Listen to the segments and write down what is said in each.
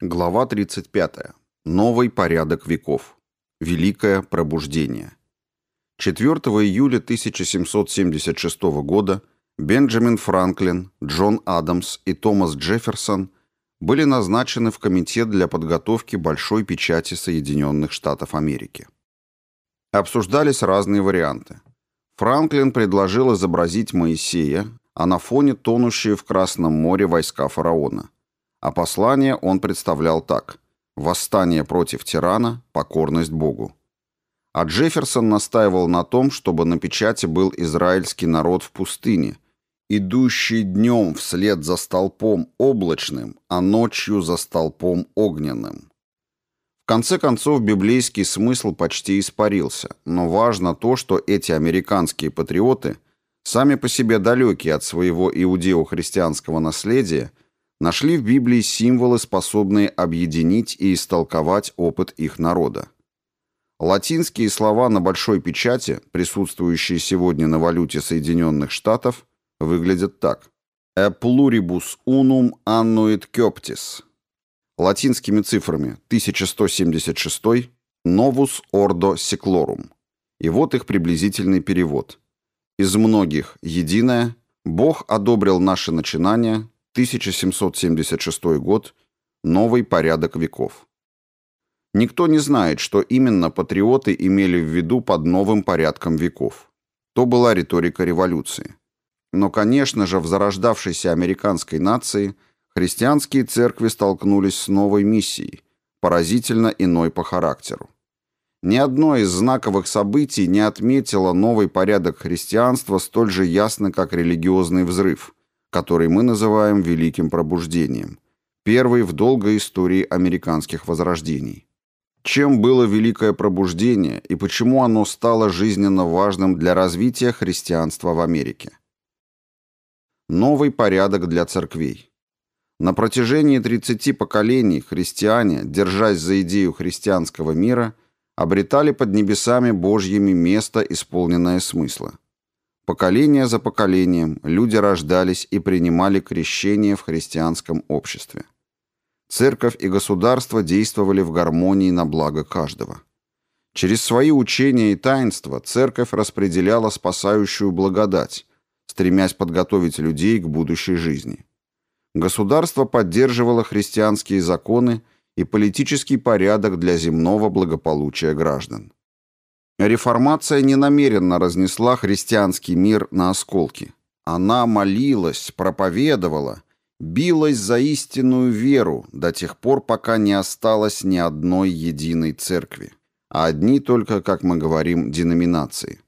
Глава 35. Новый порядок веков. Великое пробуждение. 4 июля 1776 года Бенджамин Франклин, Джон Адамс и Томас Джефферсон были назначены в Комитет для подготовки Большой печати Соединенных Штатов Америки. Обсуждались разные варианты. Франклин предложил изобразить Моисея, а на фоне тонущие в Красном море войска фараона – а послание он представлял так. Восстание против тирана, покорность Богу. А Джефферсон настаивал на том, чтобы на печати был израильский народ в пустыне, идущий днем вслед за столпом облачным, а ночью за столпом огненным. В конце концов, библейский смысл почти испарился, но важно то, что эти американские патриоты, сами по себе далекие от своего иудео-христианского наследия, нашли в Библии символы, способные объединить и истолковать опыт их народа. Латинские слова на большой печати, присутствующие сегодня на валюте Соединенных Штатов, выглядят так. «E pluribus unum annuit coptis». Латинскими цифрами 1176 «Novus ordo seclorum». И вот их приблизительный перевод. Из многих единое, Бог одобрил наши начинания, 1776 год. Новый порядок веков. Никто не знает, что именно патриоты имели в виду под новым порядком веков. То была риторика революции. Но, конечно же, в зарождавшейся американской нации христианские церкви столкнулись с новой миссией, поразительно иной по характеру. Ни одно из знаковых событий не отметило новый порядок христианства столь же ясно, как религиозный взрыв – который мы называем Великим Пробуждением, первый в долгой истории американских возрождений. Чем было Великое Пробуждение и почему оно стало жизненно важным для развития христианства в Америке? Новый порядок для церквей. На протяжении 30 поколений христиане, держась за идею христианского мира, обретали под небесами Божьими место, исполненное смысла. Поколение за поколением люди рождались и принимали крещение в христианском обществе. Церковь и государство действовали в гармонии на благо каждого. Через свои учения и таинства церковь распределяла спасающую благодать, стремясь подготовить людей к будущей жизни. Государство поддерживало христианские законы и политический порядок для земного благополучия граждан. Реформация не намеренно разнесла христианский мир на осколки. Она молилась, проповедовала, билась за истинную веру до тех пор, пока не осталось ни одной единой церкви, а одни только, как мы говорим, деноминации.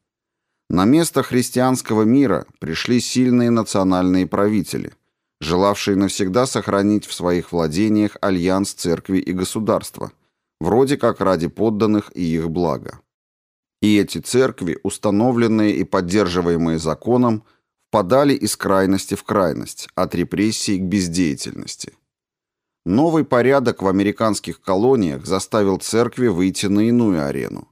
На место христианского мира пришли сильные национальные правители, желавшие навсегда сохранить в своих владениях альянс церкви и государства, вроде как ради подданных и их блага. И эти церкви, установленные и поддерживаемые законом, впадали из крайности в крайность, от репрессий к бездеятельности. Новый порядок в американских колониях заставил церкви выйти на иную арену.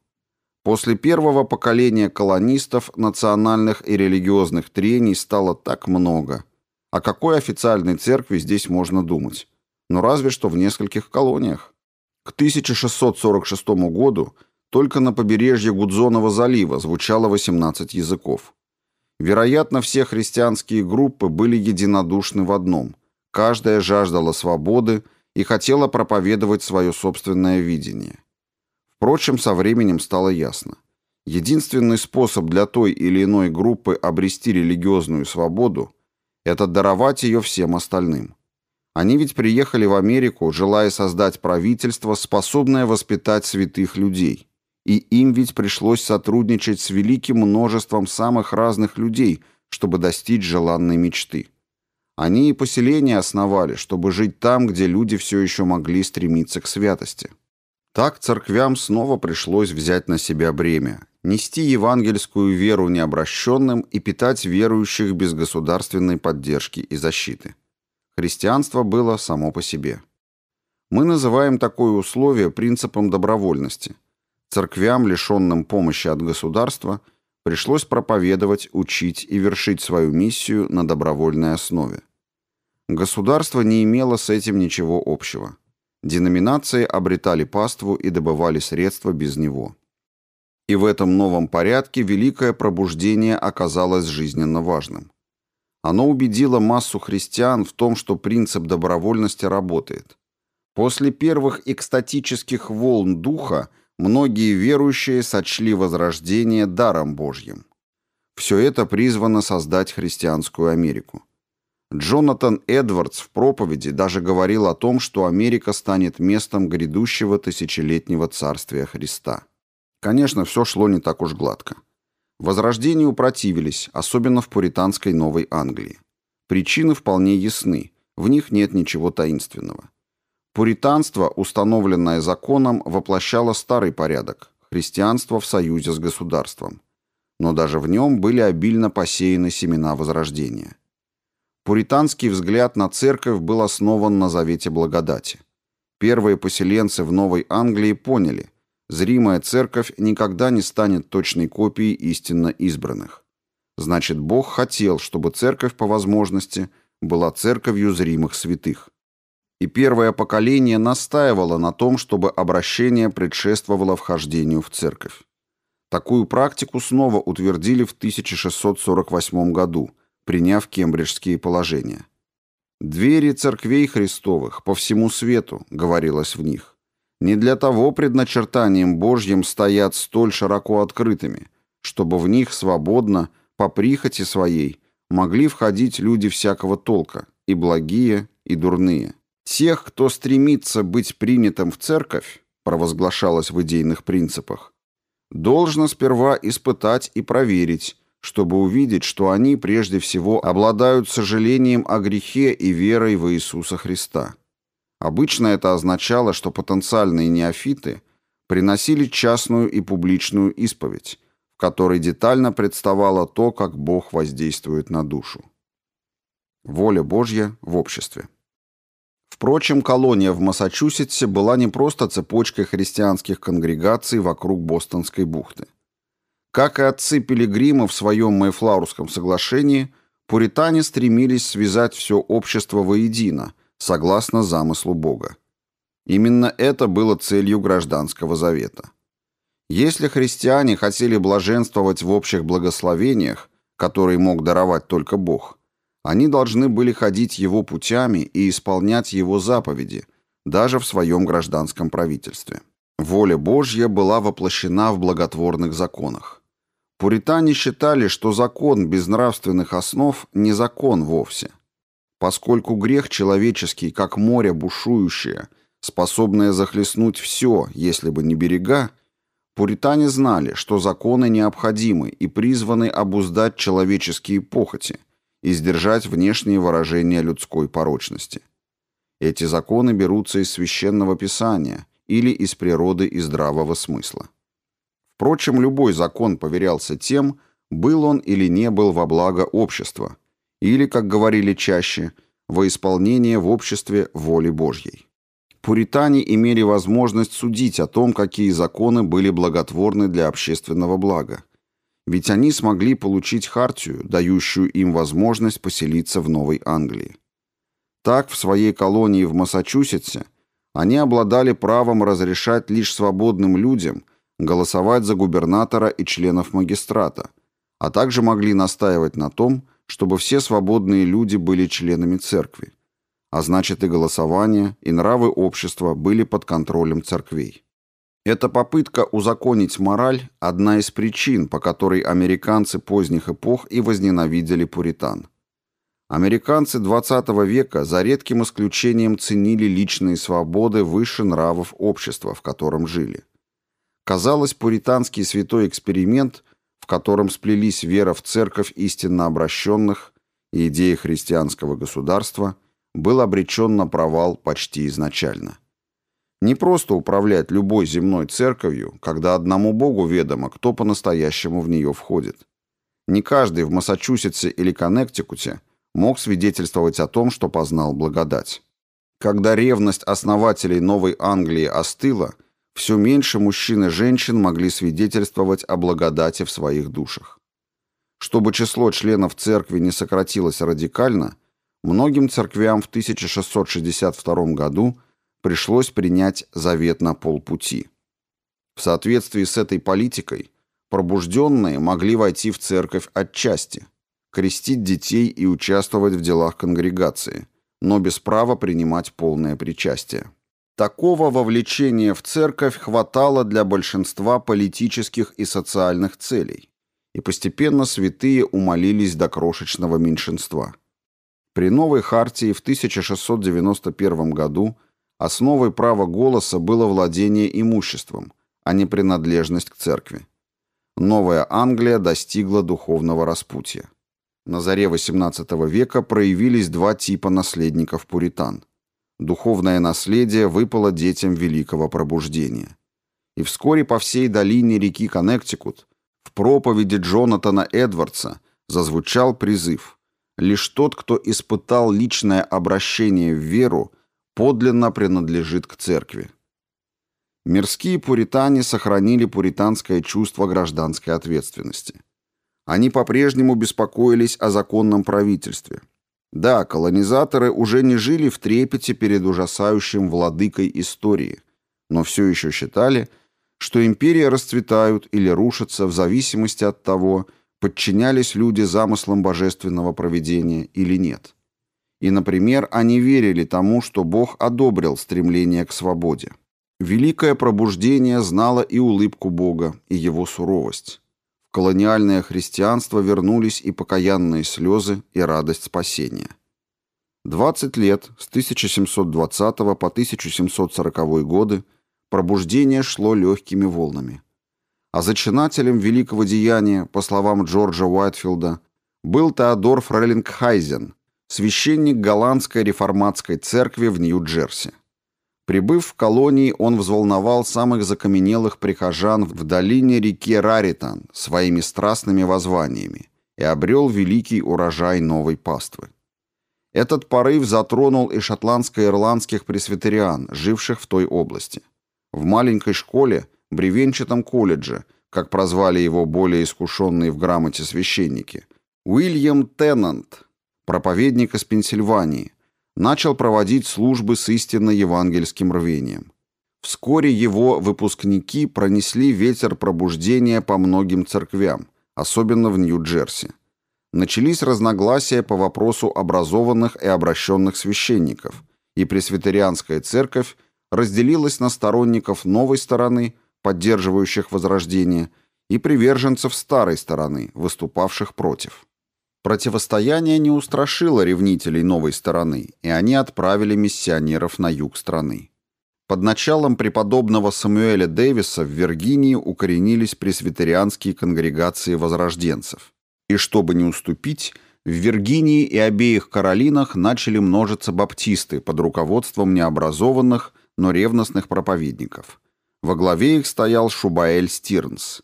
После первого поколения колонистов национальных и религиозных трений стало так много. О какой официальной церкви здесь можно думать? Ну разве что в нескольких колониях. К 1646 году – только на побережье Гудзонова залива звучало 18 языков. Вероятно, все христианские группы были единодушны в одном. Каждая жаждала свободы и хотела проповедовать свое собственное видение. Впрочем, со временем стало ясно. Единственный способ для той или иной группы обрести религиозную свободу – это даровать ее всем остальным. Они ведь приехали в Америку, желая создать правительство, способное воспитать святых людей, и им ведь пришлось сотрудничать с великим множеством самых разных людей, чтобы достичь желанной мечты. Они и поселения основали, чтобы жить там, где люди все еще могли стремиться к святости. Так церквям снова пришлось взять на себя бремя, нести евангельскую веру необращенным и питать верующих без государственной поддержки и защиты. Христианство было само по себе. Мы называем такое условие принципом добровольности – Церквям, лишенным помощи от государства, пришлось проповедовать, учить и вершить свою миссию на добровольной основе. Государство не имело с этим ничего общего. деноминации обретали паству и добывали средства без него. И в этом новом порядке великое пробуждение оказалось жизненно важным. Оно убедило массу христиан в том, что принцип добровольности работает. После первых экстатических волн духа многие верующие сочли возрождение даром Божьим. Все это призвано создать христианскую Америку. Джонатан Эдвардс в проповеди даже говорил о том, что Америка станет местом грядущего тысячелетнего царствия Христа. Конечно, все шло не так уж гладко. Возрождению противились, особенно в пуританской Новой Англии. Причины вполне ясны, в них нет ничего таинственного. Пуританство, установленное законом, воплощало старый порядок – христианство в союзе с государством. Но даже в нем были обильно посеяны семена Возрождения. Пуританский взгляд на церковь был основан на завете благодати. Первые поселенцы в Новой Англии поняли – Зримая церковь никогда не станет точной копией истинно избранных. Значит, Бог хотел, чтобы церковь по возможности была церковью зримых святых. И первое поколение настаивало на том, чтобы обращение предшествовало вхождению в церковь. Такую практику снова утвердили в 1648 году, приняв кембриджские положения. «Двери церквей Христовых по всему свету», — говорилось в них, не для того предначертанием Божьим стоят столь широко открытыми, чтобы в них свободно, по прихоти своей, могли входить люди всякого толка, и благие, и дурные. Тех, кто стремится быть принятым в церковь, провозглашалось в идейных принципах, должно сперва испытать и проверить, чтобы увидеть, что они прежде всего обладают сожалением о грехе и верой в Иисуса Христа. Обычно это означало, что потенциальные неофиты приносили частную и публичную исповедь, в которой детально представало то, как Бог воздействует на душу. Воля Божья в обществе. Впрочем, колония в Массачусетсе была не просто цепочкой христианских конгрегаций вокруг Бостонской бухты. Как и отцы Пилигрима в своем Мэйфлаурском соглашении, пуритане стремились связать все общество воедино, согласно замыслу Бога. Именно это было целью гражданского завета. Если христиане хотели блаженствовать в общих благословениях, которые мог даровать только Бог, они должны были ходить его путями и исполнять его заповеди, даже в своем гражданском правительстве. Воля Божья была воплощена в благотворных законах. Пуритане считали, что закон без нравственных основ не закон вовсе. Поскольку грех человеческий, как море бушующее, способное захлестнуть все, если бы не берега, пуритане знали, что законы необходимы и призваны обуздать человеческие похоти и сдержать внешние выражения людской порочности. Эти законы берутся из священного писания или из природы и здравого смысла. Впрочем, любой закон поверялся тем, был он или не был во благо общества – или, как говорили чаще, во исполнение в обществе воли Божьей. Пуритане имели возможность судить о том, какие законы были благотворны для общественного блага. Ведь они смогли получить хартию, дающую им возможность поселиться в Новой Англии. Так, в своей колонии в Массачусетсе они обладали правом разрешать лишь свободным людям голосовать за губернатора и членов магистрата, а также могли настаивать на том, чтобы все свободные люди были членами церкви, а значит и голосование, и нравы общества были под контролем церквей. Эта попытка узаконить мораль – одна из причин, по которой американцы поздних эпох и возненавидели пуритан. Американцы XX века за редким исключением ценили личные свободы выше нравов общества, в котором жили. Казалось, пуританский святой эксперимент котором сплелись вера в церковь истинно обращенных и идея христианского государства, был обречен на провал почти изначально. Не просто управлять любой земной церковью, когда одному Богу ведомо, кто по-настоящему в нее входит. Не каждый в Массачусетсе или Коннектикуте мог свидетельствовать о том, что познал благодать. Когда ревность основателей Новой Англии остыла – все меньше мужчин и женщин могли свидетельствовать о благодати в своих душах. Чтобы число членов церкви не сократилось радикально, многим церквям в 1662 году пришлось принять завет на полпути. В соответствии с этой политикой пробужденные могли войти в церковь отчасти, крестить детей и участвовать в делах конгрегации, но без права принимать полное причастие. Такого вовлечения в церковь хватало для большинства политических и социальных целей, и постепенно святые умолились до крошечного меньшинства. При новой хартии в 1691 году основой права голоса было владение имуществом, а не принадлежность к церкви. Новая Англия достигла духовного распутья. На заре XVIII века проявились два типа наследников пуритан. Духовное наследие выпало детям Великого Пробуждения. И вскоре по всей долине реки Коннектикут в проповеди Джонатана Эдвардса зазвучал призыв «Лишь тот, кто испытал личное обращение в веру, подлинно принадлежит к церкви». Мирские пуритане сохранили пуританское чувство гражданской ответственности. Они по-прежнему беспокоились о законном правительстве – да, колонизаторы уже не жили в трепете перед ужасающим владыкой истории, но все еще считали, что империи расцветают или рушатся в зависимости от того, подчинялись люди замыслам божественного провидения или нет. И, например, они верили тому, что Бог одобрил стремление к свободе. Великое пробуждение знало и улыбку Бога, и его суровость колониальное христианство вернулись и покаянные слезы, и радость спасения. 20 лет, с 1720 по 1740 годы, пробуждение шло легкими волнами. А зачинателем великого деяния, по словам Джорджа Уайтфилда, был Теодор Фрелингхайзен, священник голландской реформатской церкви в Нью-Джерси. Прибыв в колонии, он взволновал самых закаменелых прихожан в долине реки Раритан своими страстными воззваниями и обрел великий урожай новой паствы. Этот порыв затронул и шотландско-ирландских пресвитериан, живших в той области. В маленькой школе, бревенчатом колледже, как прозвали его более искушенные в грамоте священники, Уильям Теннант, проповедник из Пенсильвании, начал проводить службы с истинно евангельским рвением. Вскоре его выпускники пронесли ветер пробуждения по многим церквям, особенно в Нью-Джерси. Начались разногласия по вопросу образованных и обращенных священников, и пресвитерианская церковь разделилась на сторонников новой стороны, поддерживающих возрождение, и приверженцев старой стороны, выступавших против. Противостояние не устрашило ревнителей новой стороны, и они отправили миссионеров на юг страны. Под началом преподобного Самуэля Дэвиса в Виргинии укоренились пресвитерианские конгрегации возрожденцев. И чтобы не уступить, в Виргинии и обеих Каролинах начали множиться баптисты под руководством необразованных, но ревностных проповедников. Во главе их стоял Шубаэль Стирнс.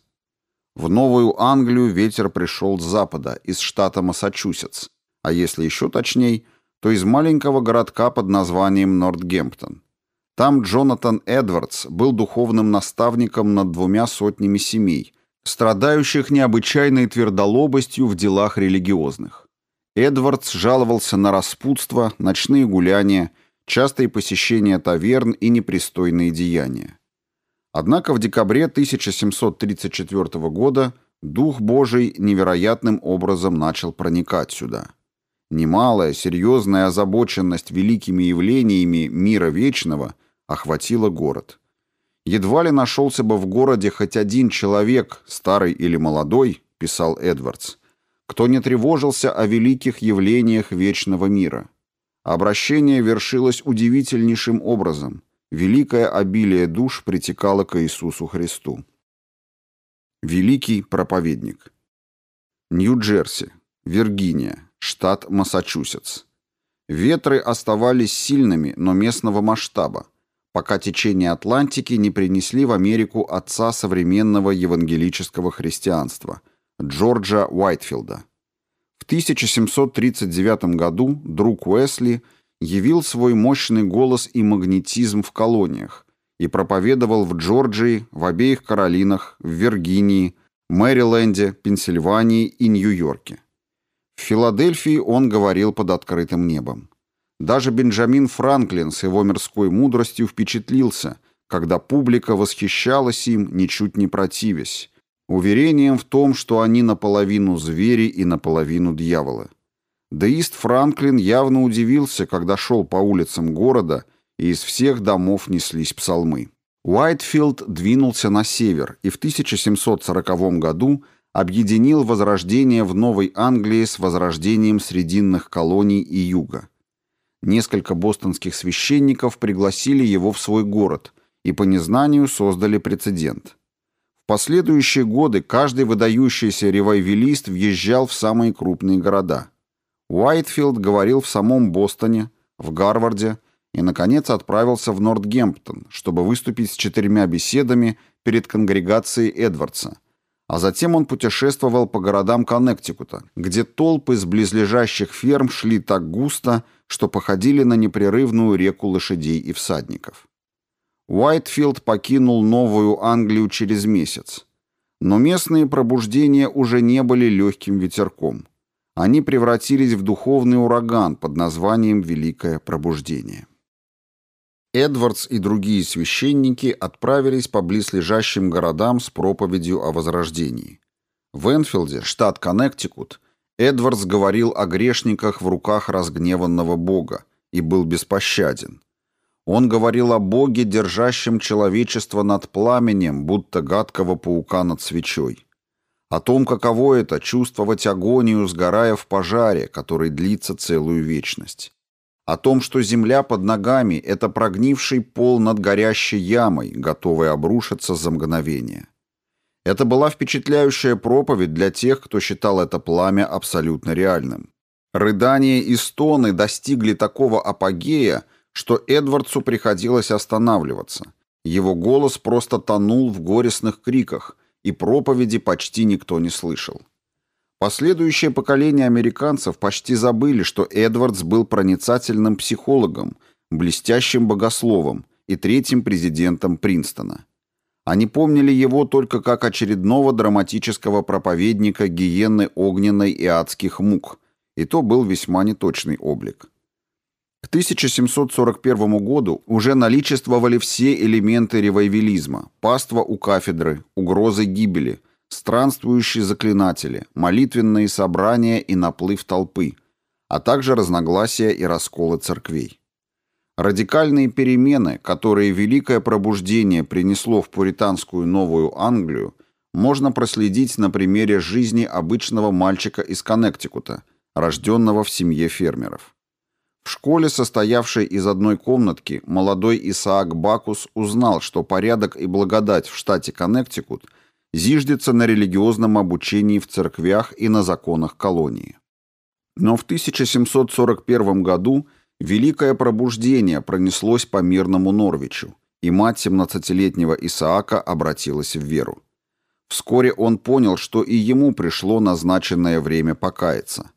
В Новую Англию ветер пришел с запада, из штата Массачусетс, а если еще точней, то из маленького городка под названием Нортгемптон. Там Джонатан Эдвардс был духовным наставником над двумя сотнями семей, страдающих необычайной твердолобостью в делах религиозных. Эдвардс жаловался на распутство, ночные гуляния, частые посещения таверн и непристойные деяния. Однако в декабре 1734 года Дух Божий невероятным образом начал проникать сюда. Немалая, серьезная озабоченность великими явлениями мира вечного охватила город. Едва ли нашелся бы в городе хоть один человек, старый или молодой, писал Эдвардс, кто не тревожился о великих явлениях вечного мира. Обращение вершилось удивительнейшим образом – великое обилие душ притекало к Иисусу Христу. Великий проповедник. Нью-Джерси, Виргиния, штат Массачусетс. Ветры оставались сильными, но местного масштаба, пока течение Атлантики не принесли в Америку отца современного евангелического христианства, Джорджа Уайтфилда. В 1739 году друг Уэсли – явил свой мощный голос и магнетизм в колониях и проповедовал в Джорджии, в обеих Каролинах, в Виргинии, Мэриленде, Пенсильвании и Нью-Йорке. В Филадельфии он говорил под открытым небом. Даже Бенджамин Франклин с его мирской мудростью впечатлился, когда публика восхищалась им, ничуть не противясь, уверением в том, что они наполовину звери и наполовину дьяволы. Деист Франклин явно удивился, когда шел по улицам города, и из всех домов неслись псалмы. Уайтфилд двинулся на север и в 1740 году объединил возрождение в Новой Англии с возрождением срединных колоний и юга. Несколько бостонских священников пригласили его в свой город и по незнанию создали прецедент. В последующие годы каждый выдающийся ревайвелист въезжал в самые крупные города. Уайтфилд говорил в самом Бостоне, в Гарварде, и, наконец, отправился в Нортгемптон, чтобы выступить с четырьмя беседами перед конгрегацией Эдвардса. А затем он путешествовал по городам Коннектикута, где толпы с близлежащих ферм шли так густо, что походили на непрерывную реку лошадей и всадников. Уайтфилд покинул Новую Англию через месяц. Но местные пробуждения уже не были легким ветерком. Они превратились в духовный ураган под названием «Великое пробуждение». Эдвардс и другие священники отправились по близлежащим городам с проповедью о возрождении. В Энфилде, штат Коннектикут, Эдвардс говорил о грешниках в руках разгневанного Бога и был беспощаден. Он говорил о Боге, держащем человечество над пламенем, будто гадкого паука над свечой. О том, каково это — чувствовать агонию, сгорая в пожаре, который длится целую вечность о том, что земля под ногами — это прогнивший пол над горящей ямой, готовый обрушиться за мгновение. Это была впечатляющая проповедь для тех, кто считал это пламя абсолютно реальным. Рыдания и стоны достигли такого апогея, что Эдвардсу приходилось останавливаться. Его голос просто тонул в горестных криках, и проповеди почти никто не слышал. Последующее поколение американцев почти забыли, что Эдвардс был проницательным психологом, блестящим богословом и третьим президентом Принстона. Они помнили его только как очередного драматического проповедника гиены огненной и адских мук, и то был весьма неточный облик. К 1741 году уже наличествовали все элементы ревайвелизма, паства у кафедры, угрозы гибели – странствующие заклинатели, молитвенные собрания и наплыв толпы, а также разногласия и расколы церквей. Радикальные перемены, которые Великое Пробуждение принесло в пуританскую Новую Англию, можно проследить на примере жизни обычного мальчика из Коннектикута, рожденного в семье фермеров. В школе, состоявшей из одной комнатки, молодой Исаак Бакус узнал, что порядок и благодать в штате Коннектикут – зиждется на религиозном обучении в церквях и на законах колонии. Но в 1741 году Великое Пробуждение пронеслось по мирному Норвичу, и мать 17-летнего Исаака обратилась в веру. Вскоре он понял, что и ему пришло назначенное время покаяться.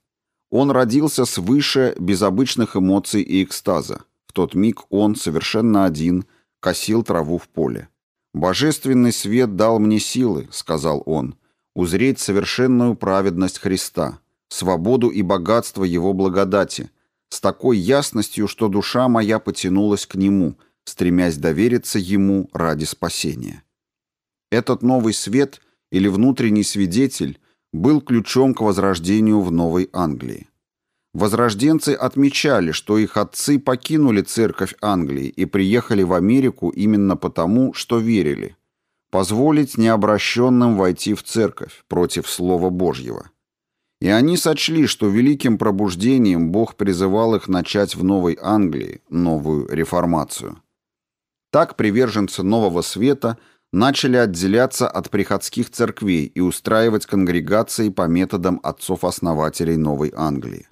Он родился свыше, без обычных эмоций и экстаза. В тот миг он, совершенно один, косил траву в поле. «Божественный свет дал мне силы», — сказал он, — «узреть совершенную праведность Христа, свободу и богатство Его благодати, с такой ясностью, что душа моя потянулась к Нему, стремясь довериться Ему ради спасения». Этот новый свет или внутренний свидетель был ключом к возрождению в Новой Англии. Возрожденцы отмечали, что их отцы покинули церковь Англии и приехали в Америку именно потому, что верили. Позволить необращенным войти в церковь против Слова Божьего. И они сочли, что великим пробуждением Бог призывал их начать в Новой Англии новую реформацию. Так приверженцы Нового Света начали отделяться от приходских церквей и устраивать конгрегации по методам отцов-основателей Новой Англии.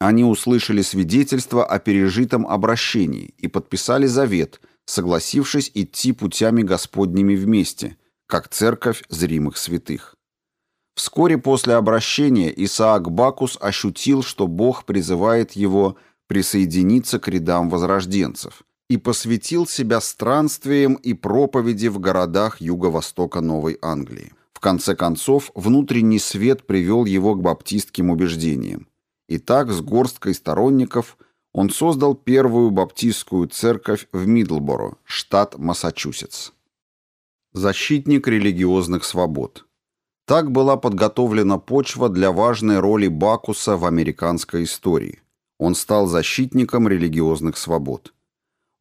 Они услышали свидетельство о пережитом обращении и подписали завет, согласившись идти путями Господними вместе, как церковь зримых святых. Вскоре после обращения Исаак Бакус ощутил, что Бог призывает его присоединиться к рядам возрожденцев и посвятил себя странствиям и проповеди в городах юго-востока Новой Англии. В конце концов, внутренний свет привел его к баптистским убеждениям. И так с горсткой сторонников он создал первую баптистскую церковь в Мидлборо, штат Массачусетс. Защитник религиозных свобод. Так была подготовлена почва для важной роли Бакуса в американской истории. Он стал защитником религиозных свобод.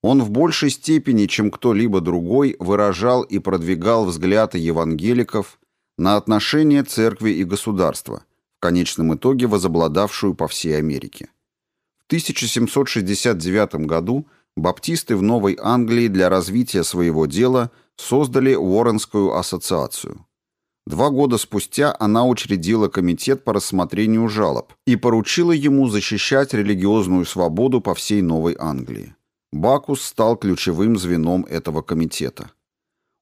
Он в большей степени, чем кто-либо другой, выражал и продвигал взгляды евангеликов на отношения церкви и государства, в конечном итоге возобладавшую по всей Америке. В 1769 году баптисты в Новой Англии для развития своего дела создали Уорренскую ассоциацию. Два года спустя она учредила комитет по рассмотрению жалоб и поручила ему защищать религиозную свободу по всей Новой Англии. Бакус стал ключевым звеном этого комитета.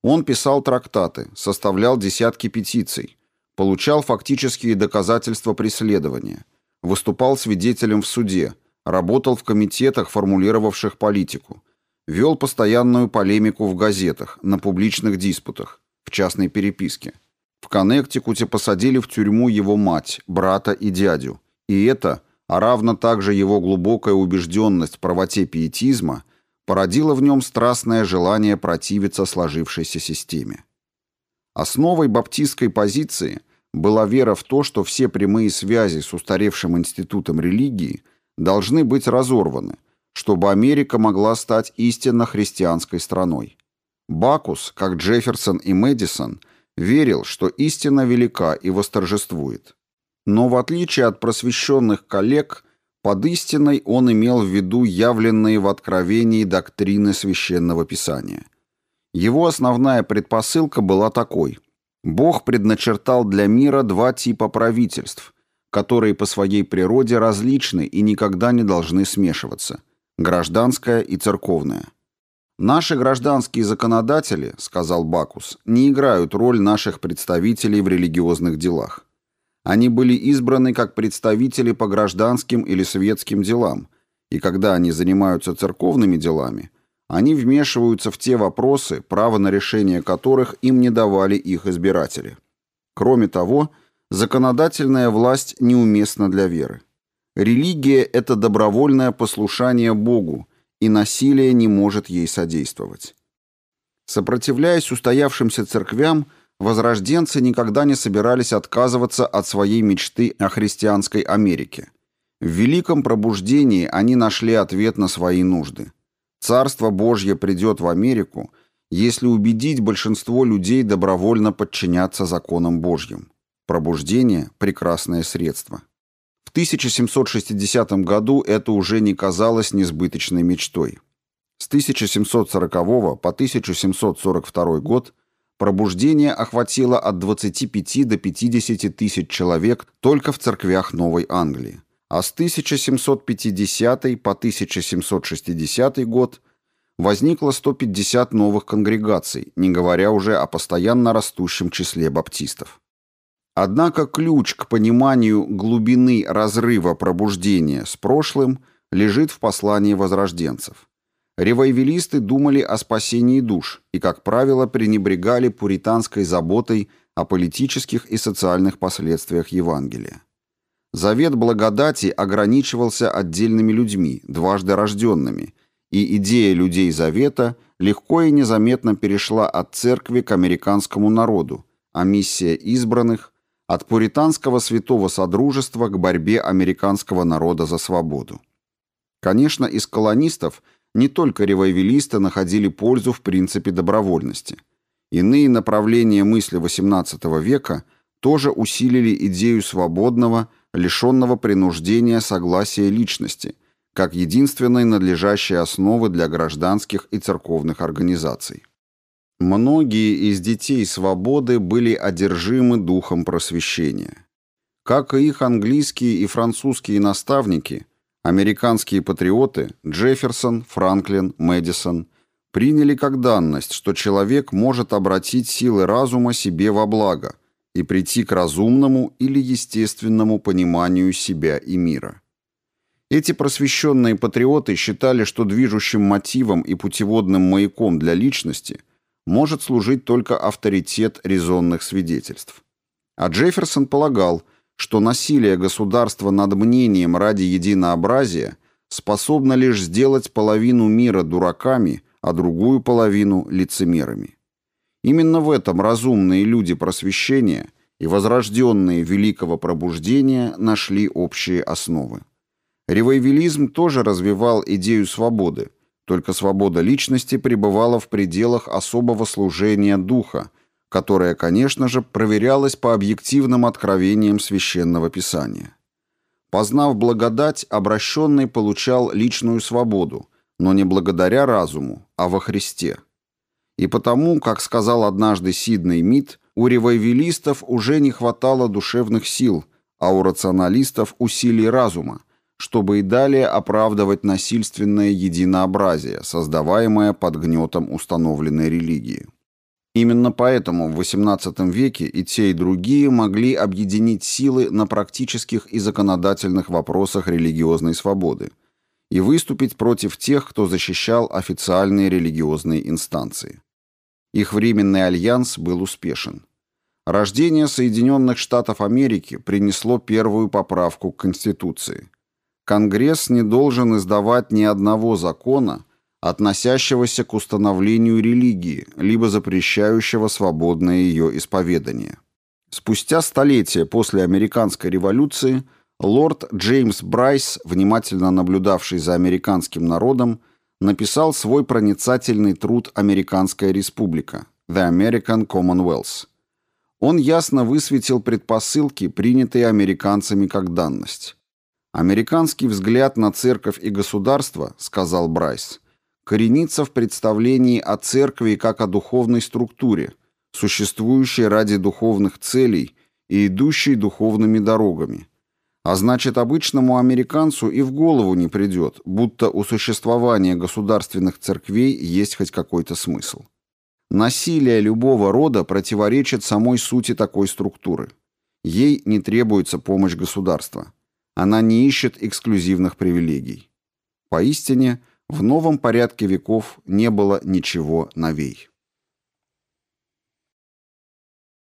Он писал трактаты, составлял десятки петиций, получал фактические доказательства преследования, выступал свидетелем в суде, работал в комитетах, формулировавших политику, вел постоянную полемику в газетах, на публичных диспутах, в частной переписке. В Коннектикуте посадили в тюрьму его мать, брата и дядю. И это, а равно также его глубокая убежденность в правоте пиетизма, породило в нем страстное желание противиться сложившейся системе. Основой баптистской позиции была вера в то, что все прямые связи с устаревшим институтом религии должны быть разорваны, чтобы Америка могла стать истинно христианской страной. Бакус, как Джефферсон и Мэдисон, верил, что истина велика и восторжествует. Но в отличие от просвещенных коллег, под истиной он имел в виду явленные в откровении доктрины священного писания. Его основная предпосылка была такой. Бог предначертал для мира два типа правительств, которые по своей природе различны и никогда не должны смешиваться – гражданское и церковное. «Наши гражданские законодатели, — сказал Бакус, — не играют роль наших представителей в религиозных делах. Они были избраны как представители по гражданским или светским делам, и когда они занимаются церковными делами, они вмешиваются в те вопросы, право на решение которых им не давали их избиратели. Кроме того, законодательная власть неуместна для веры. Религия – это добровольное послушание Богу, и насилие не может ей содействовать. Сопротивляясь устоявшимся церквям, возрожденцы никогда не собирались отказываться от своей мечты о христианской Америке. В Великом Пробуждении они нашли ответ на свои нужды. Царство Божье придет в Америку, если убедить большинство людей добровольно подчиняться законам Божьим. Пробуждение – прекрасное средство. В 1760 году это уже не казалось несбыточной мечтой. С 1740 по 1742 год пробуждение охватило от 25 до 50 тысяч человек только в церквях Новой Англии, а с 1750 по 1760 год возникло 150 новых конгрегаций, не говоря уже о постоянно растущем числе баптистов. Однако ключ к пониманию глубины разрыва пробуждения с прошлым лежит в послании возрожденцев. Ревайвелисты думали о спасении душ и, как правило, пренебрегали пуританской заботой о политических и социальных последствиях Евангелия. Завет благодати ограничивался отдельными людьми, дважды рожденными, и идея людей Завета легко и незаметно перешла от церкви к американскому народу, а миссия избранных – от пуританского святого содружества к борьбе американского народа за свободу. Конечно, из колонистов не только ревайвелисты находили пользу в принципе добровольности. Иные направления мысли XVIII века тоже усилили идею свободного, лишенного принуждения согласия личности, как единственной надлежащей основы для гражданских и церковных организаций. Многие из детей свободы были одержимы духом просвещения. Как и их английские и французские наставники, американские патриоты Джефферсон, Франклин, Мэдисон приняли как данность, что человек может обратить силы разума себе во благо и прийти к разумному или естественному пониманию себя и мира. Эти просвещенные патриоты считали, что движущим мотивом и путеводным маяком для личности – может служить только авторитет резонных свидетельств. А Джефферсон полагал, что насилие государства над мнением ради единообразия способна лишь сделать половину мира дураками, а другую половину – лицемерами. Именно в этом разумные люди просвещения и возрожденные великого пробуждения нашли общие основы. Ревайвелизм тоже развивал идею свободы, только свобода личности пребывала в пределах особого служения духа, которое, конечно же, проверялось по объективным откровениям священного писания. Познав благодать, обращенный получал личную свободу, но не благодаря разуму, а во Христе. И потому, как сказал однажды Сидней Мид, у ревайвелистов уже не хватало душевных сил, а у рационалистов усилий разума, чтобы и далее оправдывать насильственное единообразие, создаваемое под гнетом установленной религии. Именно поэтому в XVIII веке и те, и другие могли объединить силы на практических и законодательных вопросах религиозной свободы и выступить против тех, кто защищал официальные религиозные инстанции. Их временный альянс был успешен. Рождение Соединенных Штатов Америки принесло первую поправку к Конституции. Конгресс не должен издавать ни одного закона, относящегося к установлению религии, либо запрещающего свободное ее исповедание. Спустя столетия после Американской революции лорд Джеймс Брайс, внимательно наблюдавший за американским народом, написал свой проницательный труд «Американская республика» «The American Commonwealth». Он ясно высветил предпосылки, принятые американцами как данность. «Американский взгляд на церковь и государство», — сказал Брайс, — коренится в представлении о церкви как о духовной структуре, существующей ради духовных целей и идущей духовными дорогами. А значит, обычному американцу и в голову не придет, будто у существования государственных церквей есть хоть какой-то смысл. Насилие любого рода противоречит самой сути такой структуры. Ей не требуется помощь государства. Она не ищет эксклюзивных привилегий. Поистине, в новом порядке веков не было ничего новей.